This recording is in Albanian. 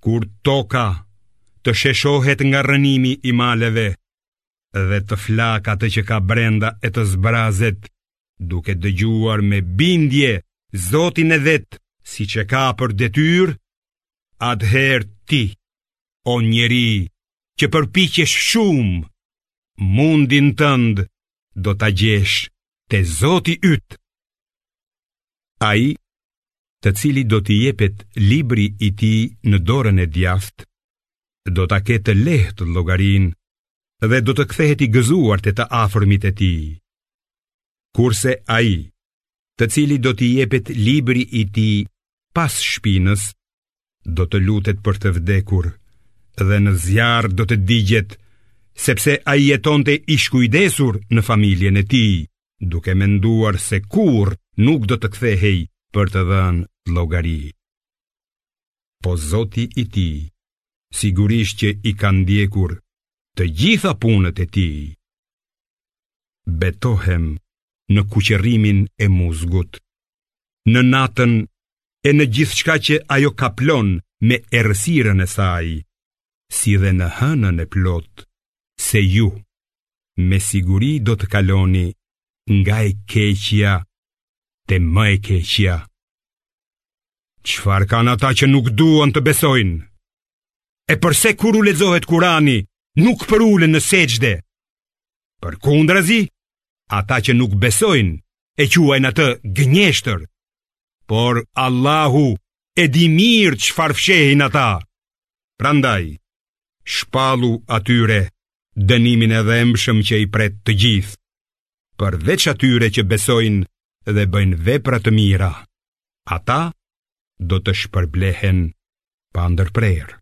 Kur toka të sheshohet nga rrënimi i maleve dhe të flakë atë që ka brenda e të zbrazet, duke dëgjuar me bindje Zotin e vet, siç e ka për detyrë, atëherë ti, o njeri, që përpiqesh shumë, mundin tënd do ta gjesh te Zoti yt. Ai, të cilit do t'i jepet libri i tij në dorën e djathtë, do ta ketë të lehtë llogarinë dhe do të kthehet i gëzuar te të afërmit e tij. Kurse ai, të cilit do t'i jepet libri i tij pas shpinës, do të lutet për të vdekur dhe në zjarr do të digjet sepse ai jetonte i shkujdesur në familjen e tij, duke menduar se kurrë nuk do të kthehej për të dhënë llogari. Po Zoti i tij, sigurisht që i ka ndjekur të gjitha punët e tij. Betohem në kuqërrimin e muzgut në natën e në gjithçka që ajo kaplon me errësirën e saj, si dhe në hënën e plotë, se ju me siguri do të kaloni nga e keqja te më e keqja. Çfarë kanë ata që nuk duan të besojnë? E përse kur u lexohet Kurani, nuk përulen në sexhde? Përkundrazi, ata që nuk besojnë, e quajnë atë gënjeshtër, por Allahu e di mirë çfarë fshehin ata. Prandaj, shpallu atyre dënimin e dhembshëm që i pret të gjithë, përveç atyre që besojnë dhe bëjnë vepra të mira, ata do të shpërblehen pandërprerë.